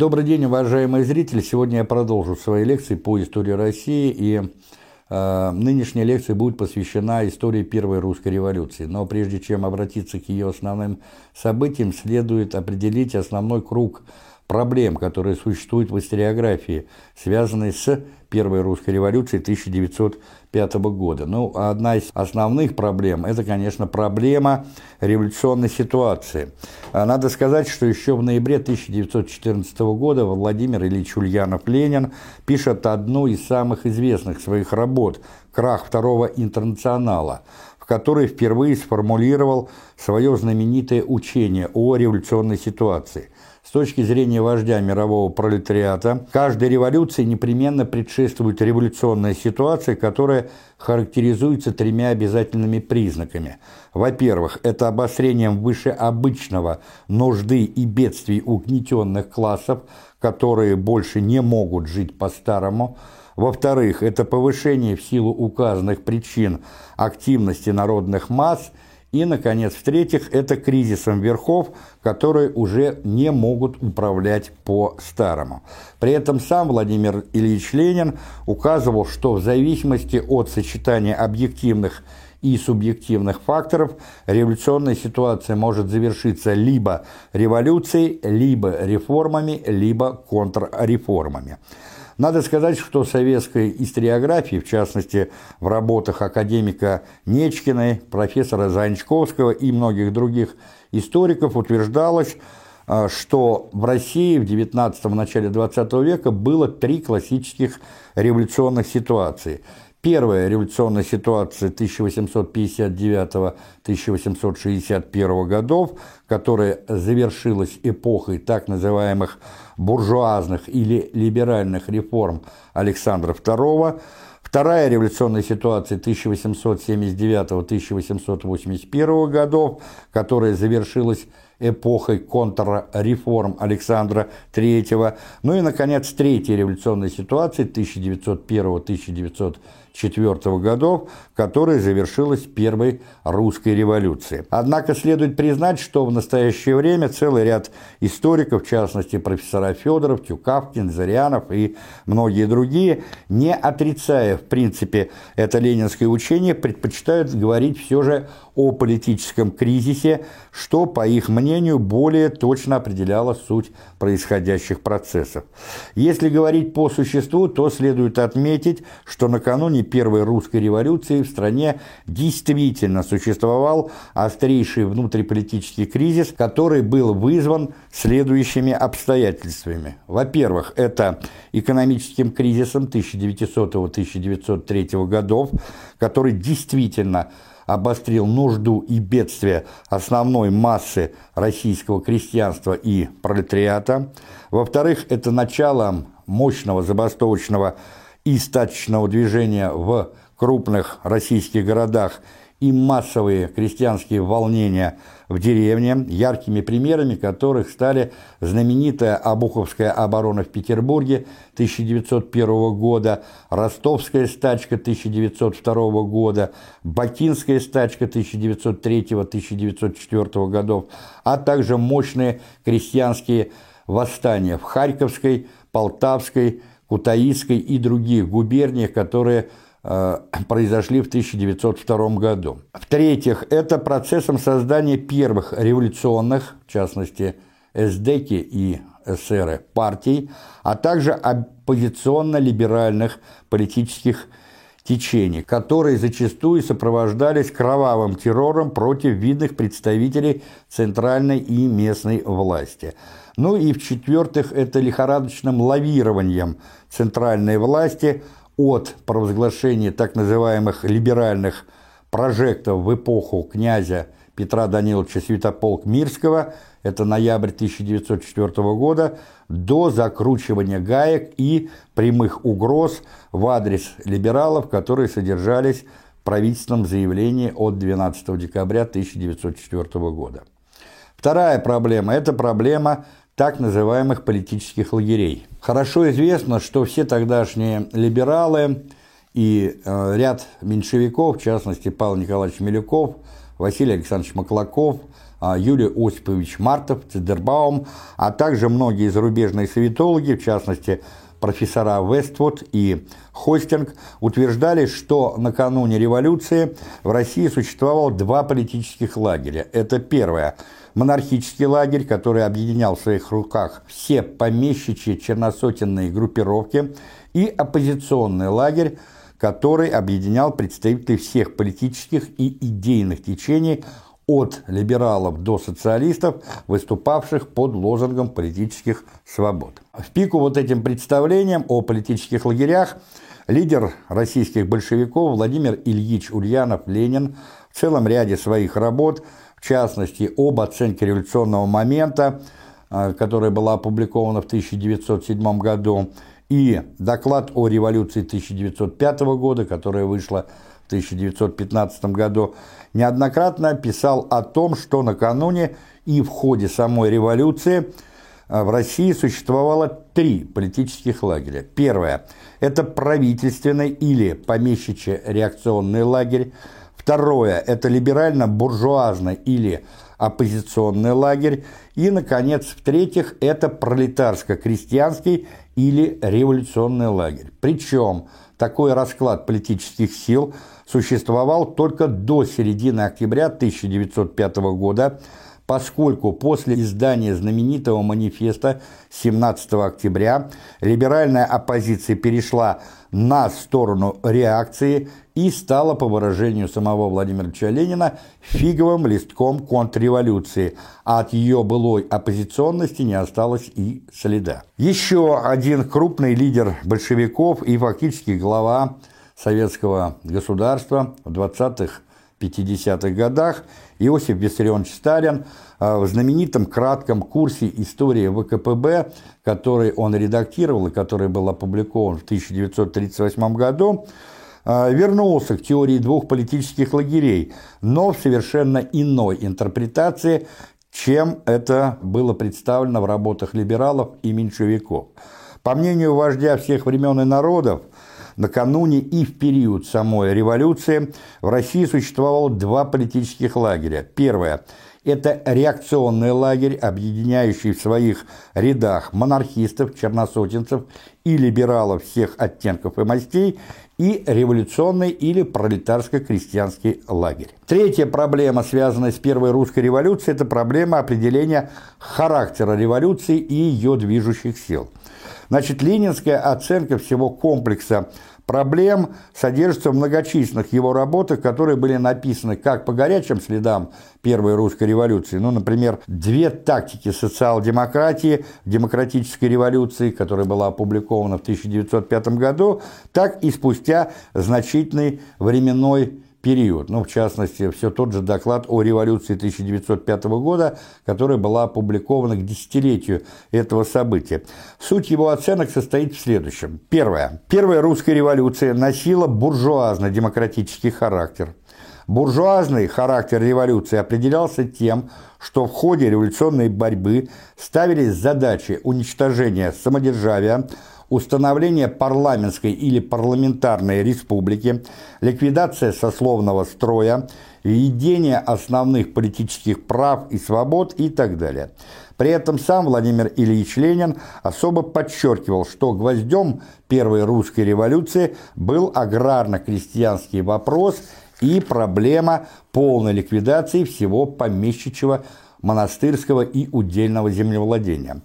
Добрый день, уважаемые зрители. Сегодня я продолжу свои лекции по истории России, и э, нынешняя лекция будет посвящена истории Первой русской революции. Но прежде чем обратиться к ее основным событиям, следует определить основной круг проблем, которые существуют в историографии, связанные с Первой русской революцией 1905 года. Ну, одна из основных проблем – это, конечно, проблема революционной ситуации. А надо сказать, что еще в ноябре 1914 года Владимир Ильич Ульянов-Ленин пишет одну из самых известных своих работ «Крах Второго интернационала», в которой впервые сформулировал свое знаменитое учение о революционной ситуации – с точки зрения вождя мирового пролетариата, каждой революции непременно предшествует революционная ситуация, которая характеризуется тремя обязательными признаками. Во-первых, это обострением выше обычного нужды и бедствий угнетенных классов, которые больше не могут жить по-старому. Во-вторых, это повышение в силу указанных причин активности народных масс – и, наконец, в-третьих, это кризисом верхов, которые уже не могут управлять по-старому. При этом сам Владимир Ильич Ленин указывал, что в зависимости от сочетания объективных и субъективных факторов революционная ситуация может завершиться либо революцией, либо реформами, либо контрреформами. Надо сказать, что советской историографии, в частности, в работах академика Нечкиной, профессора Занчковского и многих других историков утверждалось, а, что в России в 19 начале 20 века было три классических революционных ситуации – Первая революционная ситуация 1859-1861 годов, которая завершилась эпохой так называемых буржуазных или либеральных реформ Александра II, Вторая революционная ситуация 1879-1881 годов, которая завершилась эпохой контрреформ Александра III. Ну и, наконец, третья революционная ситуация 1901-1904 1904 годов, которая завершилась Первой русской революцией. Однако следует признать, что в настоящее время целый ряд историков, в частности профессора Федоров, Тюкавкин, Зарянов и многие другие, не отрицая в принципе это ленинское учение, предпочитают говорить все же о политическом кризисе, что, по их мнению, более точно определяло суть происходящих процессов. Если говорить по существу, то следует отметить, что накануне Первой русской революции в стране действительно существовал острейший внутриполитический кризис, который был вызван следующими обстоятельствами. Во-первых, это экономическим кризисом 1900-1903 годов, который действительно обострил нужду и бедствие основной массы российского крестьянства и пролетариата. Во-вторых, это начало мощного забастовочного и стачечного движения в крупных российских городах и массовые крестьянские волнения в деревне, яркими примерами которых стали знаменитая Обуховская оборона в Петербурге 1901 года, Ростовская стачка 1902 года, Бакинская стачка 1903-1904 годов, а также мощные крестьянские восстания в Харьковской, Полтавской, Кутаисской и других губерниях, которые произошли в 1902 году. В-третьих, это процессом создания первых революционных, в частности, эсдеки и эсеры партий, а также оппозиционно-либеральных политических течений, которые зачастую сопровождались кровавым террором против видных представителей центральной и местной власти. Ну и в-четвертых, это лихорадочным лавированием центральной власти – от провозглашения так называемых либеральных прожектов в эпоху князя Петра Даниловича Святополк-Мирского, это ноябрь 1904 года, до закручивания гаек и прямых угроз в адрес либералов, которые содержались в правительственном заявлении от 12 декабря 1904 года. Вторая проблема – это проблема так называемых политических лагерей. Хорошо известно, что все тогдашние либералы и э, ряд меньшевиков, в частности Павел Николаевич Милюков, Василий Александрович Маклаков, э, Юрий Осипович Мартов, Цидербаум, а также многие зарубежные советологи, в частности профессора Вествуд и Хостинг утверждали, что накануне революции в России существовало два политических лагеря. Это первое – монархический лагерь, который объединял в своих руках все помещичьи черносотенные группировки, и оппозиционный лагерь, который объединял представителей всех политических и идейных течений от либералов до социалистов, выступавших под лозунгом политических свобод. В пику вот этим представлениям о политических лагерях лидер российских большевиков Владимир Ильич Ульянов-Ленин в целом ряде своих работ, в частности, об оценке революционного момента, э, которая была опубликована в 1907 году, и доклад о революции 1905 года, которая вышла в 1915 году, неоднократно писал о том, что накануне и в ходе самой революции э, в России существовало три политических лагеря. Первое – это правительственный или помещичий реакционный лагерь. Второе – это либерально-буржуазный или оппозиционный лагерь. И, наконец, в-третьих, это пролетарско-крестьянский или революционный лагерь. Причем такой расклад политических сил существовал только до середины октября 1905 года, поскольку после издания знаменитого манифеста 17 октября либеральная оппозиция перешла на сторону реакции и стала, по выражению самого Владимира Ленина, фиговым листком контрреволюции, а от ее былой оппозиционности не осталось и следа. Еще один крупный лидер большевиков и фактически глава советского государства в 20-х 50-х годах Иосиф Виссарионович Сталин э, в знаменитом кратком курсе истории ВКПБ, который он редактировал и который был опубликован в 1938 году, э, вернулся к теории двух политических лагерей, но в совершенно иной интерпретации, чем это было представлено в работах либералов и меньшевиков. По мнению вождя всех времен и народов, Накануне и в период самой революции в России существовало два политических лагеря. Первое – это реакционный лагерь, объединяющий в своих рядах монархистов, черносотенцев и либералов всех оттенков и мастей, и революционный или пролетарско-крестьянский лагерь. Третья проблема, связанная с Первой русской революцией, это проблема определения характера революции и ее движущих сил – Значит, ленинская оценка всего комплекса проблем содержится в многочисленных его работах, которые были написаны как по горячим следам Первой русской революции, ну, например, «Две тактики социал-демократии демократической революции», которая была опубликована в 1905 году, так и спустя значительный временной период, ну, в частности, все тот же доклад о революции 1905 года, которая была опубликована к десятилетию этого события. Суть его оценок состоит в следующем. Первое. Первая русская революция носила буржуазно-демократический характер. Буржуазный характер революции определялся тем, что в ходе революционной борьбы ставились задачи уничтожения самодержавия, установление парламентской или парламентарной республики, ликвидация сословного строя, введение основных политических прав и свобод и так далее. При этом сам Владимир Ильич Ленин особо подчеркивал, что гвоздем первой русской революции был аграрно-крестьянский вопрос и проблема полной ликвидации всего помещичьего монастырского и удельного землевладения.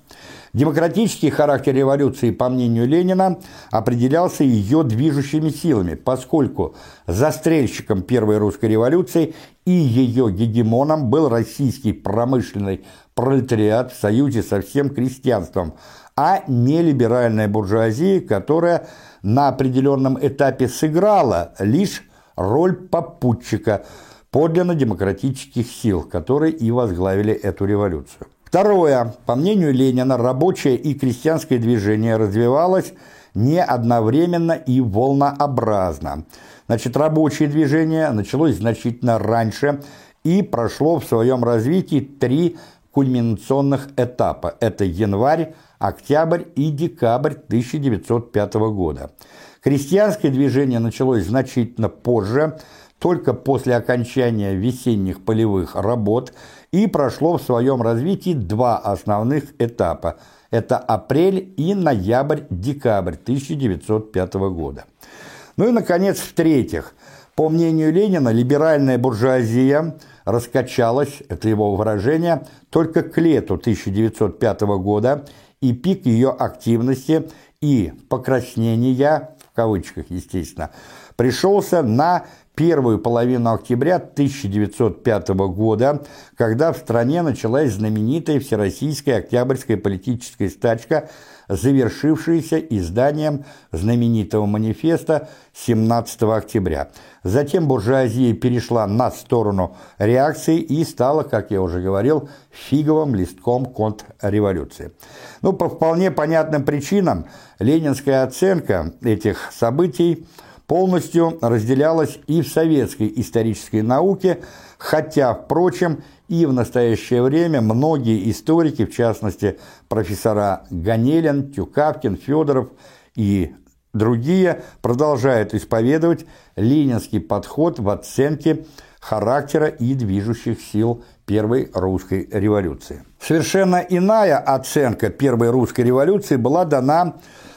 Демократический характер революции, по мнению Ленина, определялся ее движущими силами, поскольку застрельщиком Первой русской революции и ее гегемоном был российский промышленный пролетариат в союзе со всем крестьянством, а не либеральная буржуазия, которая на определенном этапе сыграла лишь роль попутчика подлинно демократических сил, которые и возглавили эту революцию. Второе. По мнению Ленина, рабочее и крестьянское движение развивалось не одновременно и волнообразно. Значит, рабочее движение началось значительно раньше и прошло в своем развитии три кульминационных этапа. Это январь, октябрь и декабрь 1905 года. Крестьянское движение началось значительно позже, только после окончания весенних полевых работ и прошло в своем развитии два основных этапа. Это апрель и ноябрь-декабрь 1905 года. Ну и, наконец, в-третьих, по мнению Ленина, либеральная буржуазия раскачалась, это его выражение, только к лету 1905 года, и пик ее активности и покраснения, в кавычках, естественно, пришелся на первую половину октября 1905 года, когда в стране началась знаменитая Всероссийская Октябрьская политическая стачка, завершившаяся изданием знаменитого манифеста 17 октября. Затем буржуазия перешла на сторону реакции и стала, как я уже говорил, фиговым листком контрреволюции. Ну, по вполне понятным причинам ленинская оценка этих событий – полностью разделялась и в советской исторической науке, хотя, впрочем, и в настоящее время многие историки, в частности профессора Ганелин, Тюкавкин, Федоров и другие, продолжают исповедовать ленинский подход в оценке характера и движущих сил Первой русской революции. Совершенно иная оценка Первой русской революции была дана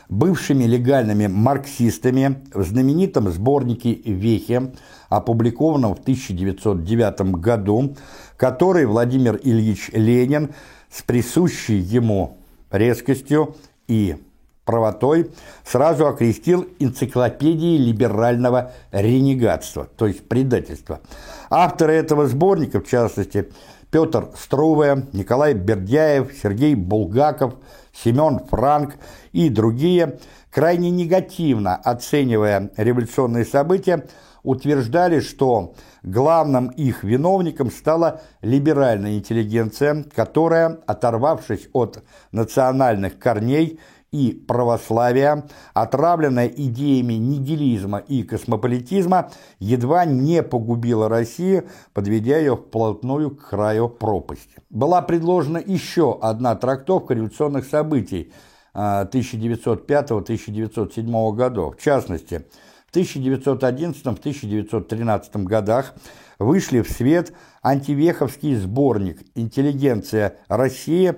бывшими легальными марксистами в знаменитом сборнике «Вехе», опубликованном в 1909 году, который Владимир Ильич Ленин с присущей ему резкостью и правотой сразу окрестил энциклопедией либерального ренегатства, то есть предательства. Авторы этого сборника, в частности, Петр Струве, Николай Бердяев, Сергей Булгаков, Семен Франк и другие, крайне негативно оценивая революционные события, утверждали, что главным их виновником стала либеральная интеллигенция, которая, оторвавшись от национальных корней, и православия, отравленная идеями нигилизма и космополитизма, едва не погубила Россию, подведя ее вплотную к краю пропасти. Была предложена еще одна трактовка революционных событий 1905-1907 а, годов. В частности, в 1911-1913 годах вышли в свет антивеховский сборник «Интеллигенция России»,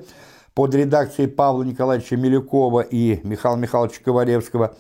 под редакцией Павла Николаевича Милюкова и Михаила Михайловича Ковалевского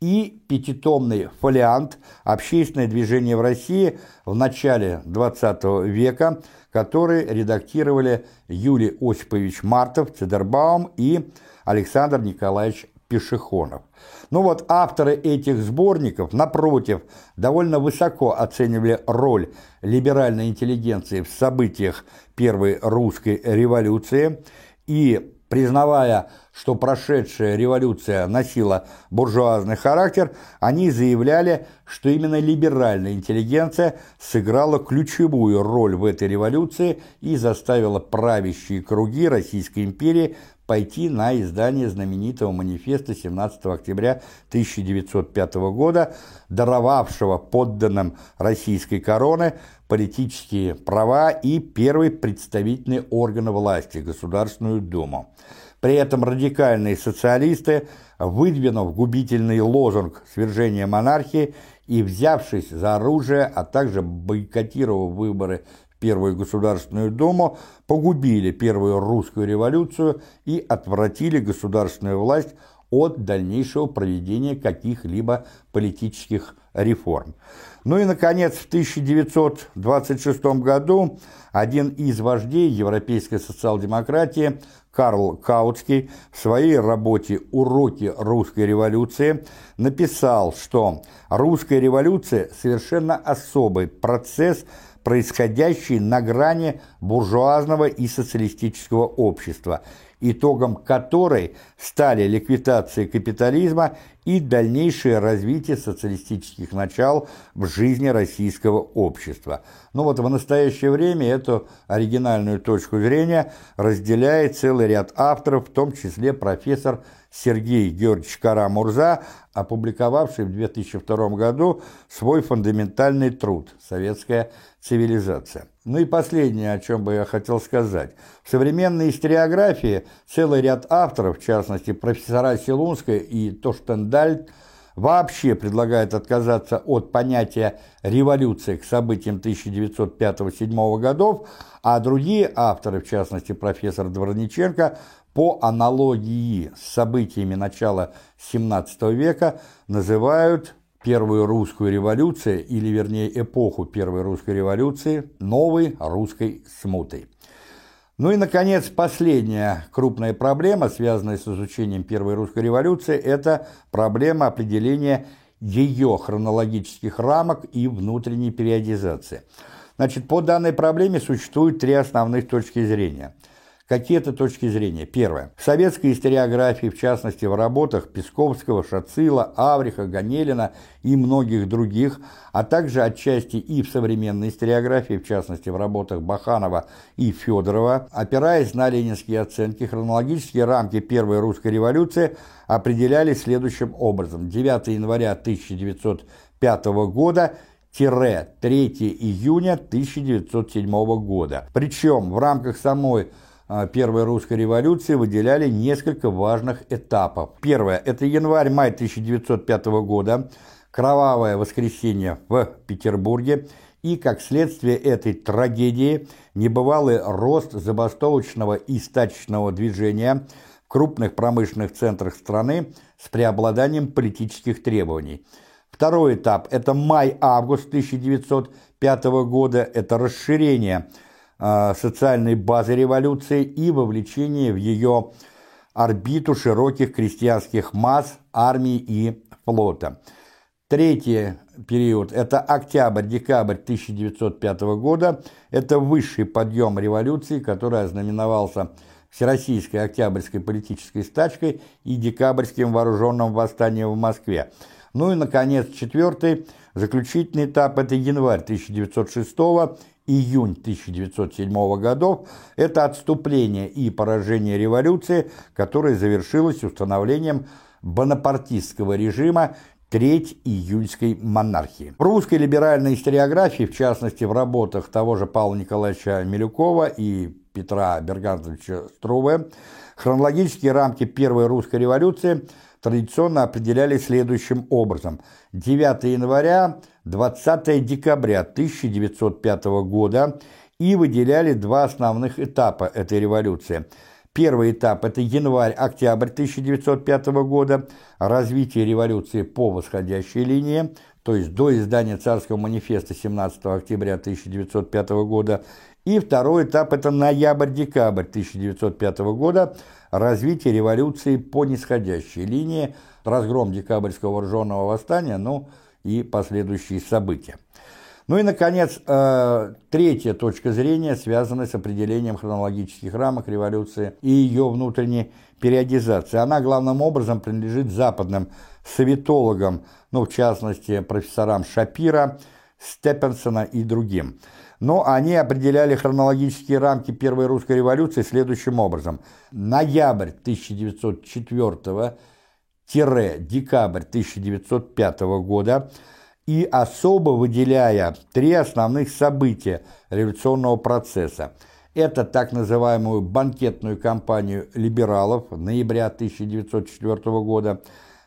и пятитомный фолиант «Общественное движение в России» в начале XX века, который редактировали Юлий Осипович Мартов, Цедербаум и Александр Николаевич Пешехонов. Ну вот авторы этих сборников, напротив, довольно высоко оценивали роль либеральной интеллигенции в событиях Первой русской революции – и признавая, что прошедшая революция носила буржуазный характер, они заявляли, что именно либеральная интеллигенция сыграла ключевую роль в этой революции и заставила правящие круги Российской империи пойти на издание знаменитого манифеста 17 октября 1905 года, даровавшего подданным российской короны политические права и первый представительный орган власти – Государственную Думу. При этом радикальные социалисты, выдвинув губительный лозунг свержения монархии и взявшись за оружие, а также бойкотировав выборы в Первую Государственную Думу, погубили Первую русскую революцию и отвратили государственную власть от дальнейшего проведения каких-либо политических реформ. Ну и, наконец, в 1926 году один из вождей европейской социал-демократии, Карл Каутский, в своей работе «Уроки русской революции» написал, что русская революция – совершенно особый процесс, происходящий на грани буржуазного и социалистического общества – итогом которой стали ликвидация капитализма и дальнейшее развитие социалистических начал в жизни российского общества. Но вот в настоящее время эту оригинальную точку зрения разделяет целый ряд авторов, в том числе профессор Сергей Георгиевич Карамурза, опубликовавший в 2002 году свой фундаментальный труд «Советская цивилизация». Ну и последнее, о чем бы я хотел сказать. В современной историографии целый ряд авторов, в частности профессора Силунская и Тоштендальд, вообще предлагает отказаться от понятия «революция» к событиям 1905-1907 годов, а другие авторы, в частности профессор Дворниченко, по аналогии с событиями начала XVII века называют Первую русскую революцию, или вернее эпоху Первой русской революции, новой русской смутой. Ну и, наконец, последняя крупная проблема, связанная с изучением Первой русской революции, это проблема определения ее хронологических рамок и внутренней периодизации. Значит, по данной проблеме существует три основных точки зрения – Какие-то точки зрения. Первое. В советской историографии, в частности в работах Песковского, Шацила, Авриха, Ганелина и многих других, а также отчасти и в современной историографии, в частности в работах Баханова и Федорова, опираясь на ленинские оценки, хронологические рамки Первой русской революции определялись следующим образом. 9 января 1905 года – 3 июня 1907 года. Причем в рамках самой Первой русской революции выделяли несколько важных этапов. Первое – это январь-май 1905 года, кровавое воскресенье в Петербурге и, как следствие этой трагедии, небывалый рост забастовочного и стачечного движения в крупных промышленных центрах страны с преобладанием политических требований. Второй этап – это май-август 1905 года, это расширение – а, социальной базы революции и вовлечение в ее орбиту широких крестьянских масс, армии и флота. Третий период – это октябрь-декабрь 1905 года. Это высший подъем революции, который ознаменовался Всероссийской Октябрьской политической стачкой и декабрьским вооруженным восстанием в Москве. Ну и, наконец, четвертый, заключительный этап – это январь 1906 июнь 1907 годов – это отступление и поражение революции, которое завершилось установлением бонапартистского режима Треть июльской монархии. В русской либеральной историографии, в частности в работах того же Павла Николаевича Милюкова и Петра Бергантовича Струве, хронологические рамки Первой русской революции традиционно определялись следующим образом. 9 января – 20 декабря 1905 года и выделяли два основных этапа этой революции. Первый этап – это январь-октябрь 1905 года, развитие революции по восходящей линии, то есть до издания царского манифеста 17 октября 1905 года, и второй этап – это ноябрь-декабрь 1905 года, развитие революции по нисходящей линии, разгром декабрьского вооруженного восстания, ну, и последующие события. Ну и, наконец, э, третья точка зрения связана с определением хронологических рамок революции и ее внутренней периодизации. Она главным образом принадлежит западным советологам, ну, в частности, профессорам Шапира, Степенсона и другим. Но они определяли хронологические рамки Первой русской революции следующим образом. Ноябрь 1904 декабрь 1905 года и особо выделяя три основных события революционного процесса. Это так называемую банкетную кампанию либералов ноября 1904 года,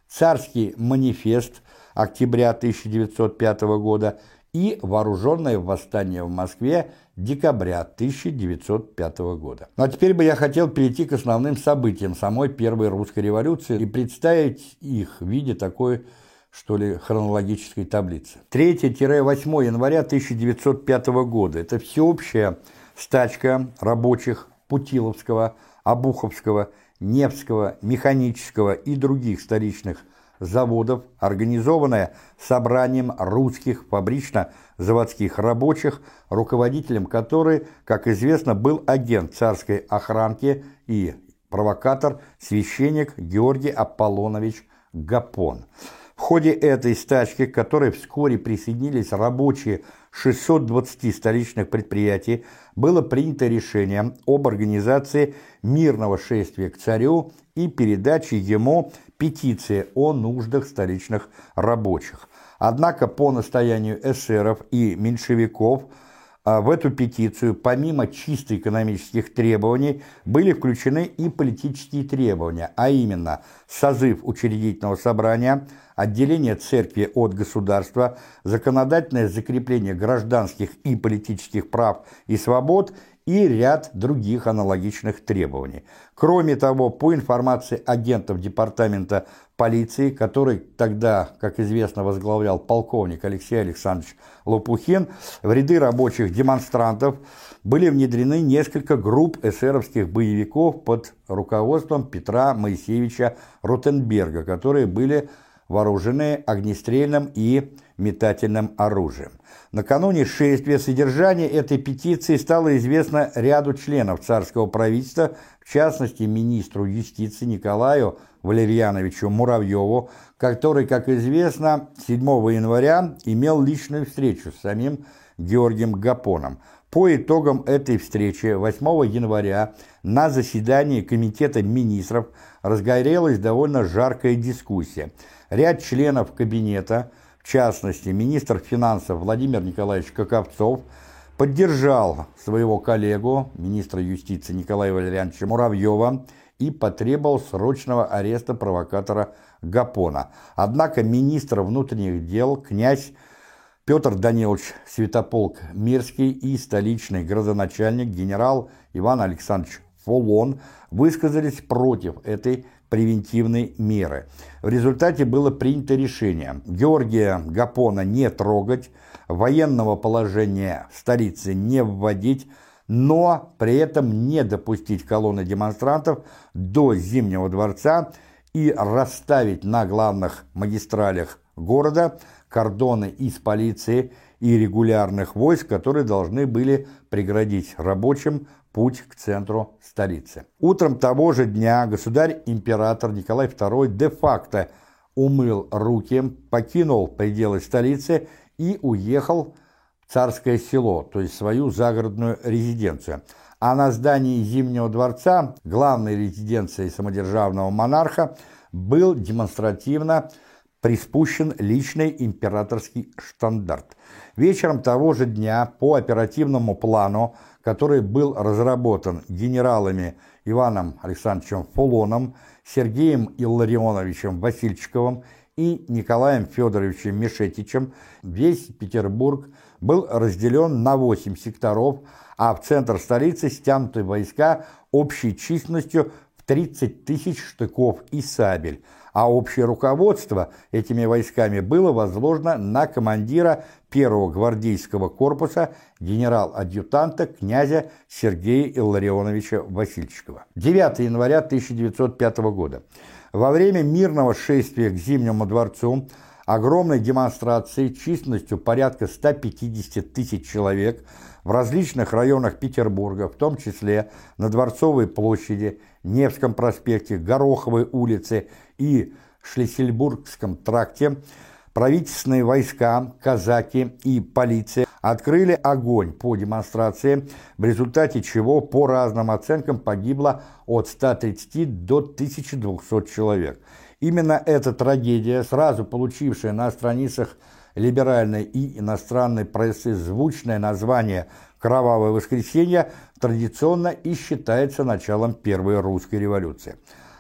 царский манифест октября 1905 года и вооруженное восстание в Москве декабря 1905 года. Ну а теперь бы я хотел перейти к основным событиям самой Первой русской революции и представить их в виде такой, что ли, хронологической таблицы. 3-8 января 1905 года – это всеобщая стачка рабочих Путиловского, Обуховского, Невского, Механического и других столичных заводов, организованная собранием русских фабрично-заводских рабочих, руководителем которой, как известно, был агент царской охранки и провокатор, священник Георгий Аполлонович Гапон. В ходе этой стачки, к которой вскоре присоединились рабочие 620 столичных предприятий, было принято решение об организации мирного шествия к царю и передаче ему петиции о нуждах столичных рабочих. Однако по настоянию эсеров и меньшевиков а в эту петицию, помимо чисто экономических требований, были включены и политические требования, а именно созыв учредительного собрания, отделение церкви от государства, законодательное закрепление гражданских и политических прав и свобод и ряд других аналогичных требований. Кроме того, по информации агентов Департамента полиции, который тогда, как известно, возглавлял полковник Алексей Александрович Лопухин, в ряды рабочих демонстрантов были внедрены несколько групп эсеровских боевиков под руководством Петра Моисеевича Ротенберга, которые были вооружены огнестрельным и метательным оружием. Накануне шествия содержание этой петиции стало известно ряду членов царского правительства, в частности министру юстиции Николаю Валерьяновичу Муравьеву, который, как известно, 7 января имел личную встречу с самим Георгием Гапоном. По итогам этой встречи 8 января на заседании Комитета министров разгорелась довольно жаркая дискуссия. Ряд членов кабинета – в частности, министр финансов Владимир Николаевич Коковцов поддержал своего коллегу, министра юстиции Николая Валерьяновича Муравьева, и потребовал срочного ареста провокатора Гапона. Однако министр внутренних дел князь Петр Данилович Святополк Мирский и столичный градоначальник генерал Иван Александрович Фолон высказались против этой превентивной меры. В результате было принято решение Георгия Гапона не трогать, военного положения в столице не вводить, но при этом не допустить колонны демонстрантов до Зимнего дворца и расставить на главных магистралях города кордоны из полиции и регулярных войск, которые должны были преградить рабочим путь к центру столицы. Утром того же дня государь-император Николай II де-факто умыл руки, покинул пределы столицы и уехал в Царское село, то есть свою загородную резиденцию. А на здании Зимнего дворца, главной резиденцией самодержавного монарха, был демонстративно приспущен личный императорский штандарт. Вечером того же дня по оперативному плану который был разработан генералами Иваном Александровичем Фулоном, Сергеем Илларионовичем Васильчиковым и Николаем Федоровичем Мишетичем, весь Петербург был разделен на 8 секторов, а в центр столицы стянуты войска общей численностью в 30 тысяч штыков и сабель – а общее руководство этими войсками было возложено на командира первого гвардейского корпуса генерал-адъютанта князя Сергея Илларионовича Васильчикова. 9 января 1905 года. Во время мирного шествия к Зимнему дворцу огромной демонстрации численностью порядка 150 тысяч человек в различных районах Петербурга, в том числе на Дворцовой площади, Невском проспекте, Гороховой улице и Шлиссельбургском тракте, правительственные войска, казаки и полиция открыли огонь по демонстрации, в результате чего по разным оценкам погибло от 130 до 1200 человек. Именно эта трагедия, сразу получившая на страницах либеральной и иностранной прессы звучное название «Кровавое воскресенье», традиционно и считается началом Первой русской революции.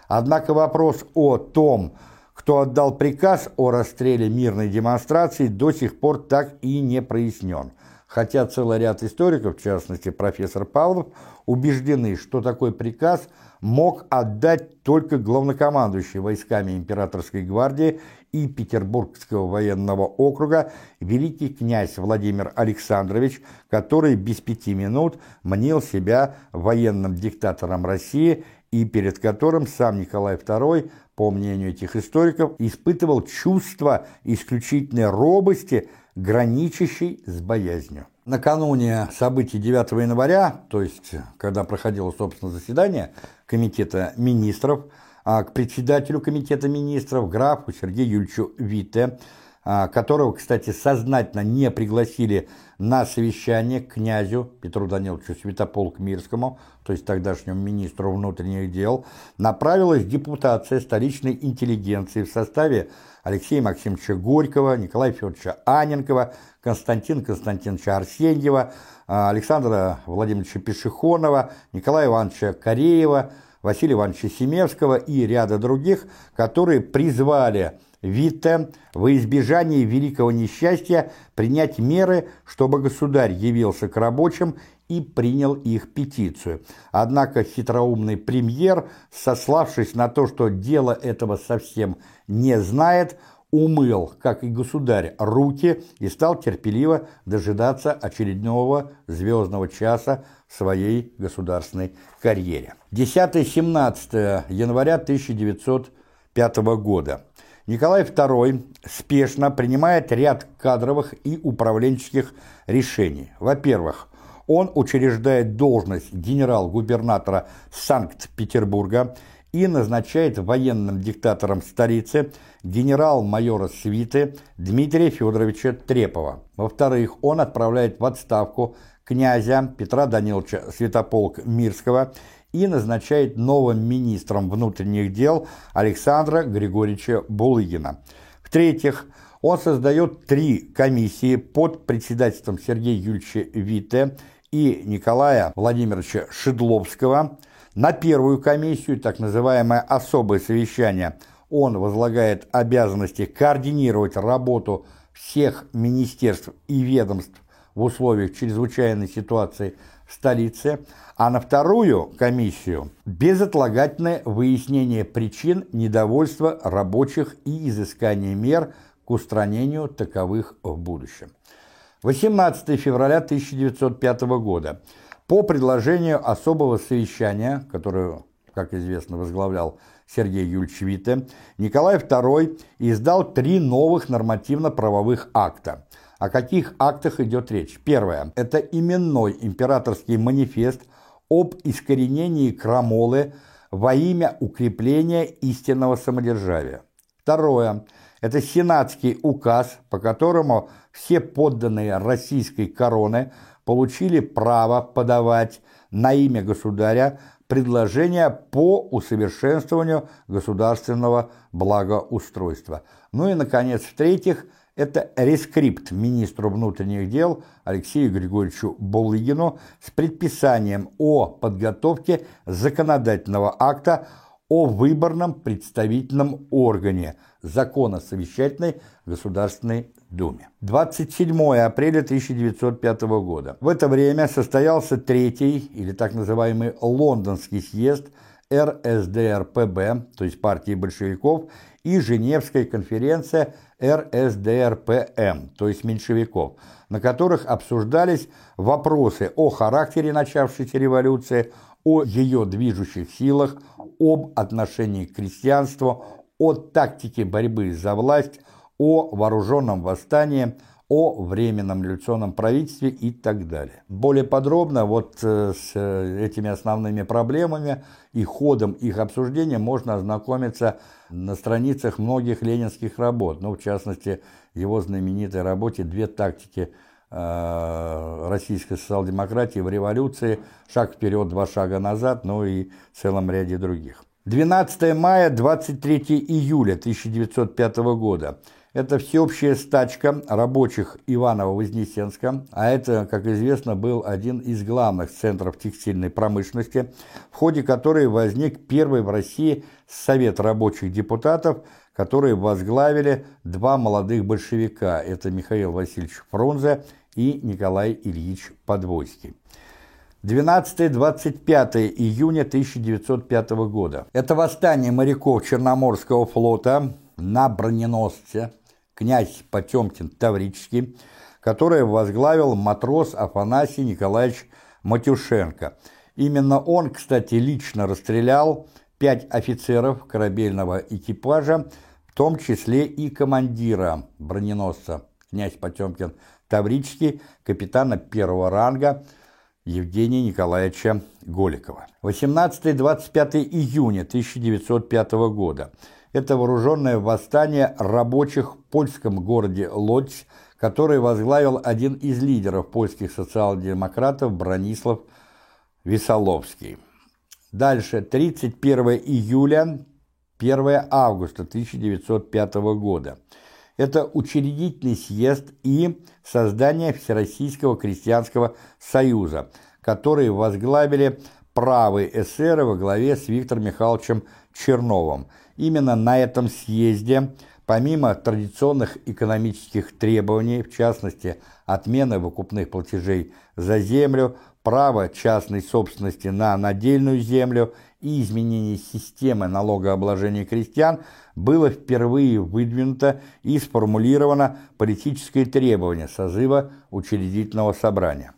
Однако вопрос о том, кто отдал приказ о расстреле мирной демонстрации, до сих пор так и не прояснен. Хотя целый ряд историков, в частности профессор Павлов, убеждены, что такой приказ – мог отдать только главнокомандующий войсками императорской гвардии и Петербургского военного округа великий князь Владимир Александрович, который без пяти минут мнил себя военным диктатором России и перед которым сам Николай II, по мнению этих историков, испытывал чувство исключительной робости, граничащей с боязнью. Накануне событий 9 января, то есть когда проходило, собственно, заседание Комитета министров, а к председателю Комитета министров, графу Сергею Юрьевичу Витте, а, которого, кстати, сознательно не пригласили на совещание к князю Петру Даниловичу Святополк Мирскому, то есть тогдашнему министру внутренних дел, направилась депутация столичной интеллигенции в составе Алексея Максимовича Горького, Николая Федоровича Аненкова, Константина Константиновича Арсеньева, а, Александра Владимировича Пешехонова, Николая Ивановича Кореева, Василия Ивановича Семевского и ряда других, которые призвали Витте во избежание великого несчастья принять меры, чтобы государь явился к рабочим и принял их петицию. Однако хитроумный премьер, сославшись на то, что дело этого совсем не знает, умыл, как и государь, руки и стал терпеливо дожидаться очередного звездного часа в своей государственной карьере. 10-17 января 1905 года. Николай II спешно принимает ряд кадровых и управленческих решений. Во-первых, он учреждает должность генерал-губернатора Санкт-Петербурга и назначает военным диктатором столицы генерал-майора свиты Дмитрия Федоровича Трепова. Во-вторых, он отправляет в отставку князя Петра Даниловича Святополк Мирского и назначает новым министром внутренних дел Александра Григорьевича Булыгина. В-третьих, он создает три комиссии под председательством Сергея Юрьевича Витте и Николая Владимировича Шедловского. На первую комиссию, так называемое особое совещание, он возлагает обязанности координировать работу всех министерств и ведомств в условиях чрезвычайной ситуации столице, а на вторую комиссию – безотлагательное выяснение причин недовольства рабочих и изыскание мер к устранению таковых в будущем. 18 февраля 1905 года. По предложению особого совещания, которое, как известно, возглавлял Сергей Юльевич Витте, Николай II издал три новых нормативно-правовых акта – о каких актах идет речь? Первое. Это именной императорский манифест об искоренении крамолы во имя укрепления истинного самодержавия. Второе. Это сенатский указ, по которому все подданные российской короны получили право подавать на имя государя предложения по усовершенствованию государственного благоустройства. Ну и, наконец, в-третьих, это рескрипт министру внутренних дел Алексею Григорьевичу Булыгину с предписанием о подготовке законодательного акта о выборном представительном органе закона Государственной Думе. 27 апреля 1905 года. В это время состоялся третий, или так называемый Лондонский съезд РСДРПБ, то есть партии большевиков, и Женевская конференция РСДРПМ, то есть меньшевиков, на которых обсуждались вопросы о характере начавшейся революции, о ее движущих силах, об отношении к крестьянству, о тактике борьбы за власть, о вооруженном восстании, о временном революционном правительстве и так далее. Более подробно вот э, с э, этими основными проблемами и ходом их обсуждения можно ознакомиться на страницах многих ленинских работ, ну, в частности, его знаменитой работе «Две тактики э, российской социал-демократии в революции, шаг вперед, два шага назад, ну и в целом ряде других. 12 мая, 23 июля 1905 года – это всеобщая стачка рабочих Иваново-Вознесенска, а это, как известно, был один из главных центров текстильной промышленности, в ходе которой возник первый в России Совет рабочих депутатов, которые возглавили два молодых большевика, это Михаил Васильевич Фрунзе и Николай Ильич Подвойский. 12-25 июня 1905 года. Это восстание моряков Черноморского флота на броненосце князь Потемкин Таврический, которое возглавил матрос Афанасий Николаевич Матюшенко. Именно он, кстати, лично расстрелял пять офицеров корабельного экипажа, в том числе и командира броненосца князь Потемкин Таврический, капитана первого ранга Евгения Николаевича Голикова. 18-25 июня 1905 года. Это вооруженное восстание рабочих в польском городе Лодзь, который возглавил один из лидеров польских социал-демократов Бронислав Висоловский. Дальше, 31 июля, 1 августа 1905 года. Это учредительный съезд и создание Всероссийского крестьянского союза, который возглавили правые эсеры во главе с Виктором Михайловичем Черновым. Именно на этом съезде, помимо традиционных экономических требований, в частности, отмены выкупных платежей за землю, право частной собственности на надельную землю и изменение системы налогообложения крестьян, было впервые выдвинуто и сформулировано политическое требование созыва учредительного собрания.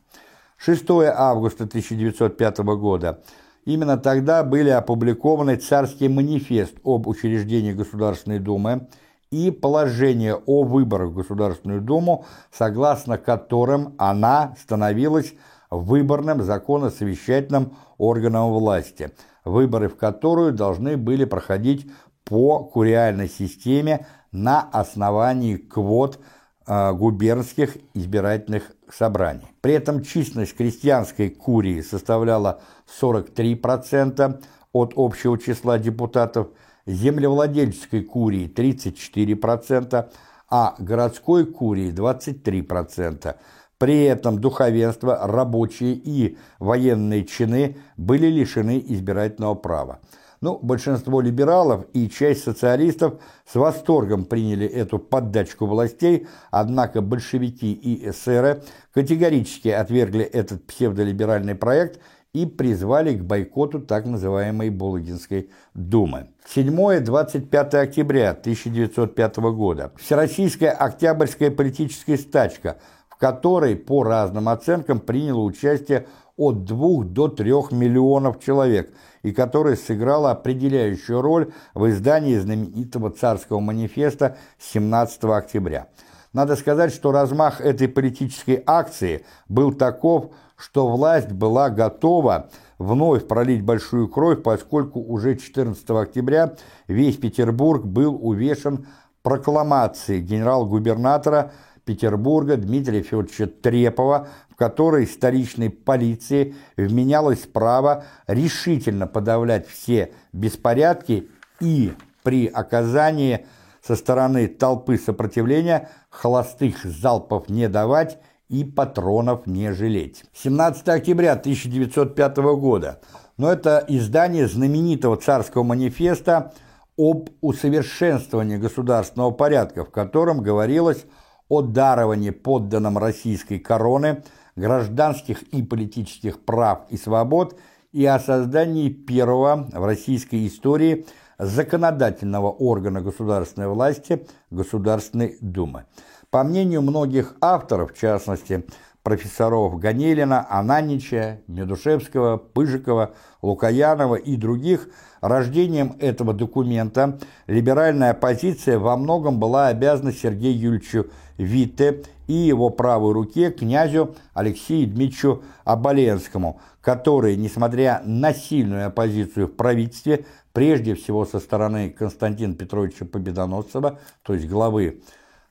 6 августа 1905 года. Именно тогда были опубликованы царский манифест об учреждении Государственной Думы и положение о выборах в Государственную Думу, согласно которым она становилась выборным законосовещательным органом власти, выборы в которую должны были проходить по куриальной системе на основании квот губернских избирательных собраний. При этом численность крестьянской курии составляла 43% от общего числа депутатов, землевладельческой курии 34%, а городской курии 23%. При этом духовенство, рабочие и военные чины были лишены избирательного права. Ну, большинство либералов и часть социалистов с восторгом приняли эту поддачку властей, однако большевики и эсеры категорически отвергли этот псевдолиберальный проект и призвали к бойкоту так называемой Булыгинской думы. 7-25 октября 1905 года. Всероссийская октябрьская политическая стачка, в которой по разным оценкам приняло участие от 2 до 3 миллионов человек – и которая сыграла определяющую роль в издании знаменитого царского манифеста 17 октября. Надо сказать, что размах этой политической акции был таков, что власть была готова вновь пролить большую кровь, поскольку уже 14 октября весь Петербург был увешан прокламацией генерал-губернатора Петербурга Дмитрия Федоровича Трепова, которой столичной полиции вменялось право решительно подавлять все беспорядки и при оказании со стороны толпы сопротивления холостых залпов не давать и патронов не жалеть. 17 октября 1905 года. Но это издание знаменитого царского манифеста об усовершенствовании государственного порядка, в котором говорилось о даровании подданным российской короны гражданских и политических прав и свобод и о создании первого в российской истории законодательного органа государственной власти Государственной Думы. По мнению многих авторов, в частности, профессоров Ганелина, Ананича, Медушевского, Пыжикова, Лукаянова и других, рождением этого документа либеральная оппозиция во многом была обязана Сергею Юльевичу Витте и его правой руке князю Алексею Дмитриевичу Оболенскому, который, несмотря на сильную оппозицию в правительстве, прежде всего со стороны Константина Петровича Победоносцева, то есть главы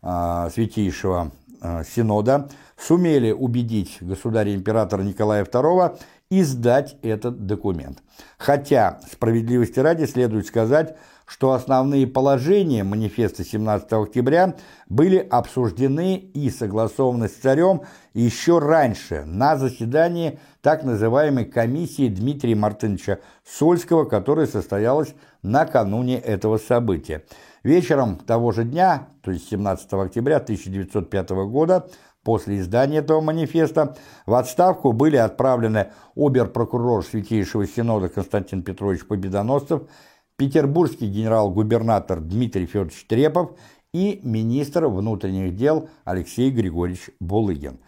э, Святейшего э, Синода, сумели убедить государя-императора Николая II издать этот документ. Хотя, справедливости ради, следует сказать, что основные положения манифеста 17 октября были обсуждены и согласованы с царем еще раньше, на заседании так называемой комиссии Дмитрия Мартыновича Сольского, которая состоялась накануне этого события. Вечером того же дня, то есть 17 октября 1905 года, После издания этого манифеста в отставку были отправлены обер-прокурор Святейшего Синода Константин Петрович Победоносцев петербургский генерал-губернатор Дмитрий Федорович Трепов и министр внутренних дел Алексей Григорьевич Булыгин.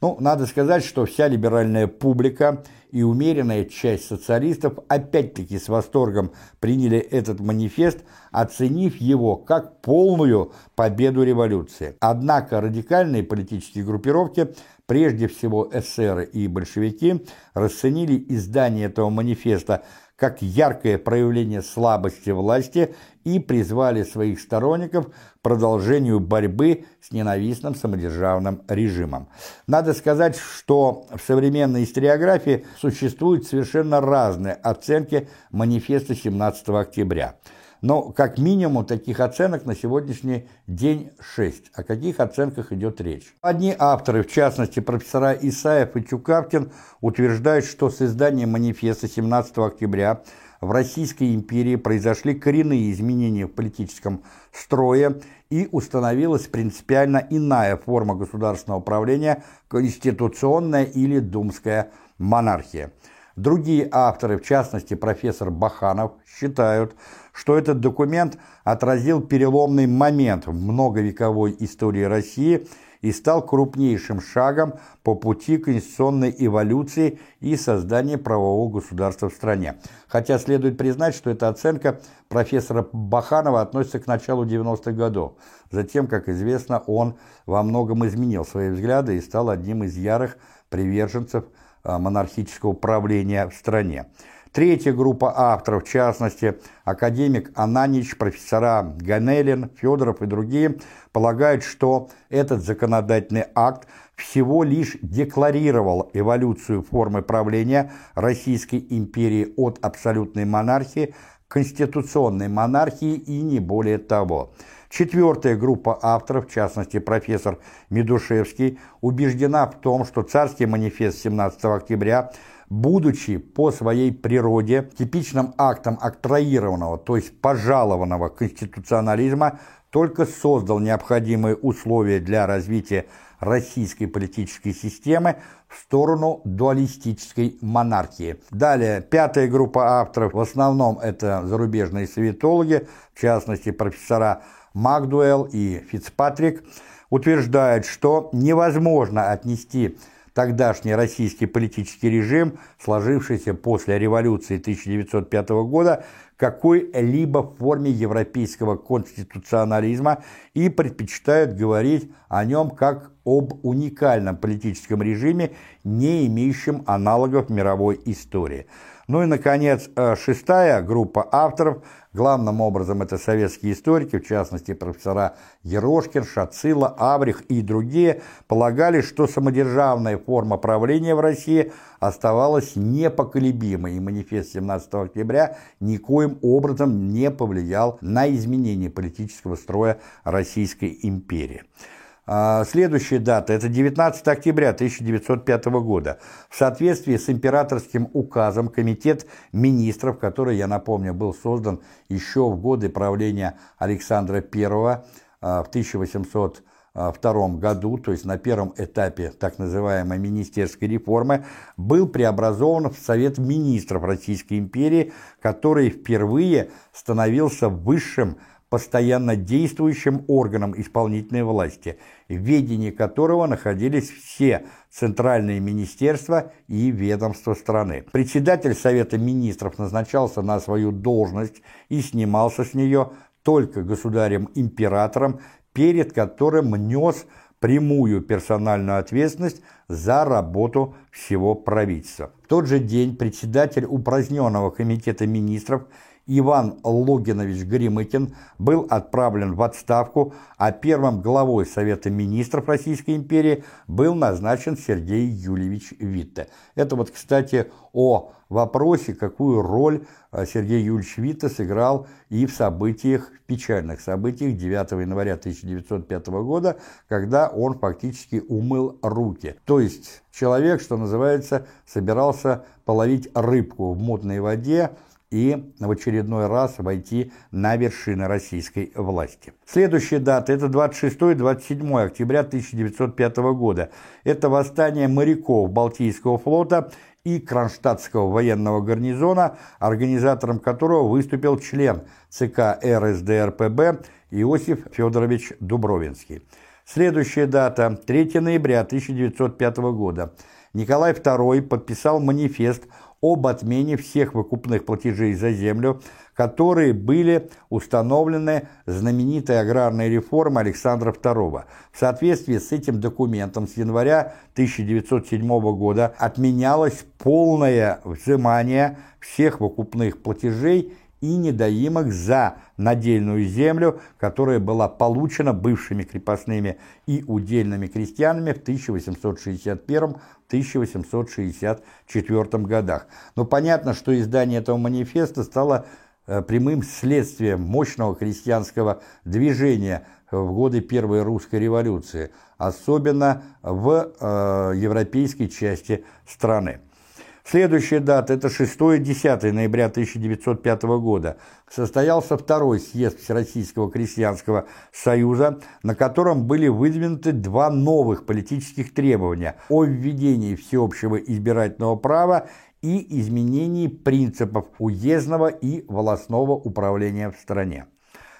Ну, надо сказать, что вся либеральная публика и умеренная часть социалистов опять-таки с восторгом приняли этот манифест, оценив его как полную победу революции. Однако радикальные политические группировки прежде всего эсеры и большевики, расценили издание этого манифеста как яркое проявление слабости власти и призвали своих сторонников к продолжению борьбы с ненавистным самодержавным режимом. Надо сказать, что в современной историографии существуют совершенно разные оценки манифеста 17 октября – но как минимум таких оценок на сегодняшний день 6. О каких оценках идет речь? Одни авторы, в частности профессора Исаев и Чукавкин, утверждают, что с изданием манифеста 17 октября в Российской империи произошли коренные изменения в политическом строе и установилась принципиально иная форма государственного управления – конституционная или думская монархия. Другие авторы, в частности профессор Баханов, считают, что этот документ отразил переломный момент в многовековой истории России и стал крупнейшим шагом по пути конституционной эволюции и создания правового государства в стране. Хотя следует признать, что эта оценка профессора Баханова относится к началу 90-х годов. Затем, как известно, он во многом изменил свои взгляды и стал одним из ярых приверженцев а, монархического правления в стране. Третья группа авторов, в частности, академик Ананич, профессора Ганелин, Федоров и другие, полагают, что этот законодательный акт всего лишь декларировал эволюцию формы правления Российской империи от абсолютной монархии к конституционной монархии и не более того. Четвертая группа авторов, в частности профессор Медушевский, убеждена в том, что царский манифест 17 октября – будучи по своей природе типичным актом октроированного, то есть пожалованного конституционализма, только создал необходимые условия для развития российской политической системы в сторону дуалистической монархии. Далее, пятая группа авторов, в основном это зарубежные советологи, в частности профессора Макдуэлл и Фицпатрик, утверждают, что невозможно отнести тогдашний российский политический режим, сложившийся после революции 1905 года, какой-либо форме европейского конституционализма и предпочитают говорить о нем как об уникальном политическом режиме, не имеющем аналогов в мировой истории. Ну и, наконец, э, шестая группа авторов – Главным образом это советские историки, в частности профессора Ерошкин, Шацила, Аврих и другие, полагали, что самодержавная форма правления в России оставалась непоколебимой, и манифест 17 октября никоим образом не повлиял на изменение политического строя Российской империи. А, следующая дата – это 19 октября 1905 года. В соответствии с императорским указом Комитет министров, который, я напомню, был создан еще в годы правления Александра I а, в 1802 году, то есть на первом этапе так называемой министерской реформы, был преобразован в Совет министров Российской империи, который впервые становился высшим постоянно действующим органом исполнительной власти, в ведении которого находились все центральные министерства и ведомства страны. Председатель Совета министров назначался на свою должность и снимался с нее только государем-императором, перед которым нес прямую персональную ответственность за работу всего правительства. В тот же день председатель упраздненного комитета министров Иван Логинович Гремыкин был отправлен в отставку, а первым главой Совета министров Российской империи был назначен Сергей Юльевич Витте. Это вот, кстати, о вопросе, какую роль э, Сергей Юльевич Витте сыграл и в событиях, в печальных событиях 9 января 1905 года, когда он фактически умыл руки. То есть человек, что называется, собирался половить рыбку в мутной воде, и в очередной раз войти на вершины российской власти. Следующая дата – это 26-27 октября 1905 года. Это восстание моряков Балтийского флота и Кронштадтского военного гарнизона, организатором которого выступил член ЦК РСДРПБ Иосиф Федорович Дубровинский. Следующая дата – 3 ноября 1905 года. Николай II подписал манифест об отмене всех выкупных платежей за землю, которые были установлены знаменитой аграрной реформой Александра II. В соответствии с этим документом с января 1907 года отменялось полное взимание всех выкупных платежей и недоимок за надельную землю, которая была получена бывшими крепостными и удельными крестьянами в 1861-1864 годах. Но понятно, что издание этого манифеста стало э, прямым следствием мощного крестьянского движения в годы Первой русской революции, особенно в э, европейской части страны. Следующая дата – это 6-10 ноября 1905 года. Состоялся второй съезд Всероссийского крестьянского союза, на котором были выдвинуты два новых политических требования о введении всеобщего избирательного права и изменении принципов уездного и волостного управления в стране.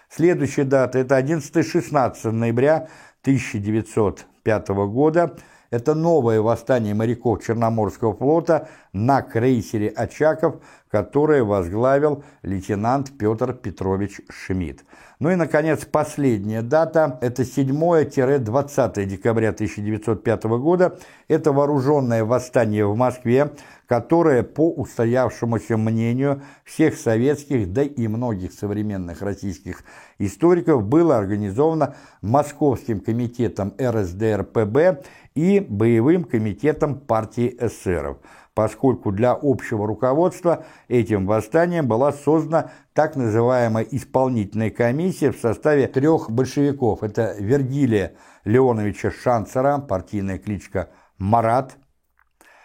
Следующая дата – это 11-16 ноября 1905 года – это новое восстание моряков Черноморского флота на крейсере «Очаков», которое возглавил лейтенант Петр Петрович Шмидт. Ну и, наконец, последняя дата – это 7-20 декабря 1905 года. Это вооруженное восстание в Москве, которое, по устоявшемуся мнению всех советских, да и многих современных российских историков, было организовано Московским комитетом РСДРПБ и боевым комитетом партии эсеров, поскольку для общего руководства этим восстанием была создана так называемая исполнительная комиссия в составе трех большевиков. Это Вергилия Леоновича Шанцера, партийная кличка Марат,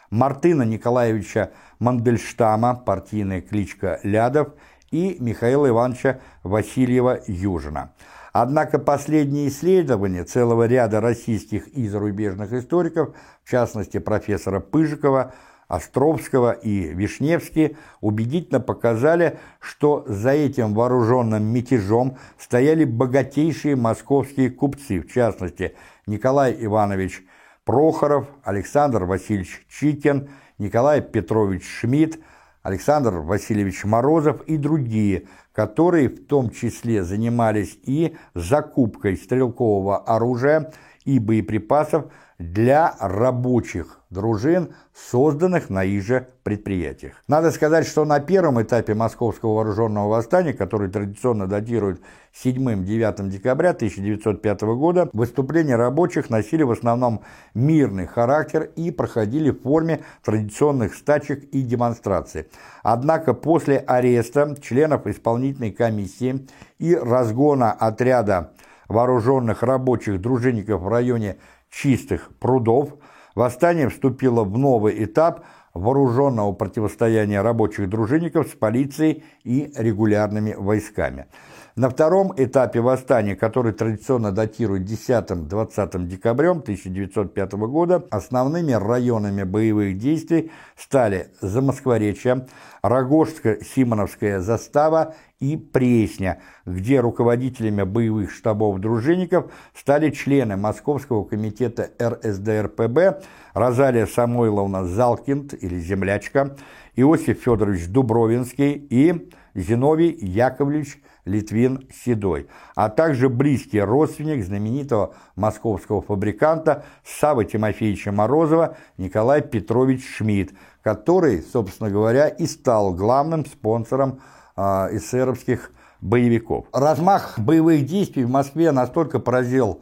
Мартына Николаевича Мандельштама, партийная кличка Лядов, и Михаила Ивановича Васильева-Южина. Однако последние исследования целого ряда российских и зарубежных историков, в частности профессора Пыжикова, Островского и Вишневский, убедительно показали, что за этим вооруженным мятежом стояли богатейшие московские купцы, в частности Николай Иванович Прохоров, Александр Васильевич Чикин, Николай Петрович Шмидт, Александр Васильевич Морозов и другие, которые в том числе занимались и закупкой стрелкового оружия и боеприпасов для рабочих дружин, созданных на их же предприятиях. Надо сказать, что на первом этапе Московского вооруженного восстания, который традиционно датирует 7-9 декабря 1905 года, выступления рабочих носили в основном мирный характер и проходили в форме традиционных стачек и демонстраций. Однако после ареста членов исполнительной комиссии и разгона отряда вооруженных рабочих дружинников в районе чистых прудов, восстание вступило в новый этап вооруженного противостояния рабочих дружинников с полицией и регулярными войсками. На втором этапе восстания, который традиционно датирует 10-20 декабрем 1905 года, основными районами боевых действий стали Замоскворечье, Рогожско-Симоновская застава и Пресня, где руководителями боевых штабов дружинников стали члены Московского комитета РСДРПБ Розалия Самойловна Залкинд или Землячка, Иосиф Федорович Дубровинский и Зиновий Яковлевич Литвин Седой, а также близкий родственник знаменитого московского фабриканта Савы Тимофеевича Морозова Николай Петрович Шмидт, который, собственно говоря, и стал главным спонсором эсеровских боевиков. Размах боевых действий в Москве настолько поразил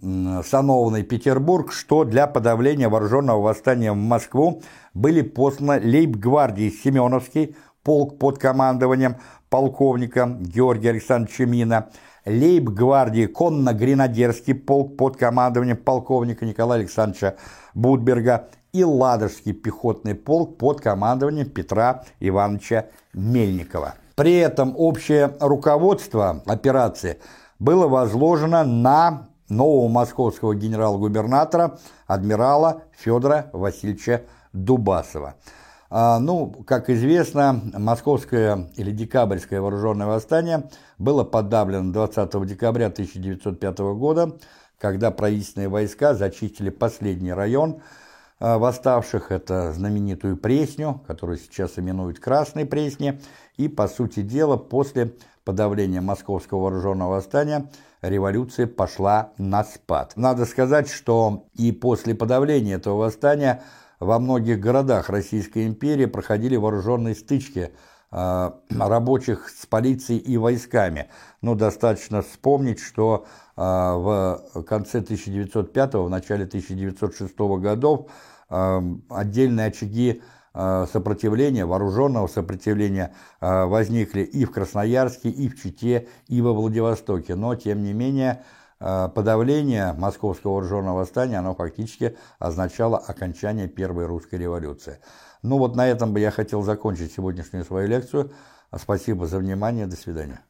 сановный Петербург, что для подавления вооруженного восстания в Москву были посланы лейб-гвардии Семеновский, полк под командованием полковника Георгия Александровича Мина, лейб-гвардии конно-гренадерский полк под командованием полковника Николая Александровича Будберга и Ладожский пехотный полк под командованием Петра Ивановича Мельникова. При этом общее руководство операции было возложено на нового московского генерал-губернатора адмирала Федора Васильевича Дубасова. А, ну, как известно, московское или декабрьское вооруженное восстание было подавлено 20 декабря 1905 года, когда правительственные войска зачистили последний район восставших, это знаменитую Пресню, которую сейчас именуют Красной Пресни, и, по сути дела, после подавления московского вооруженного восстания революция пошла на спад. Надо сказать, что и после подавления этого восстания во многих городах Российской империи проходили вооруженные стычки э, рабочих с полицией и войсками. Но достаточно вспомнить, что в конце 1905 в начале 1906 годов э, отдельные очаги сопротивления, вооруженного сопротивления возникли и в Красноярске, и в Чите, и во Владивостоке. Но, тем не менее, подавление московского вооруженного восстания, оно фактически означало окончание Первой русской революции. Ну вот на этом бы я хотел закончить сегодняшнюю свою лекцию. Спасибо за внимание, до свидания.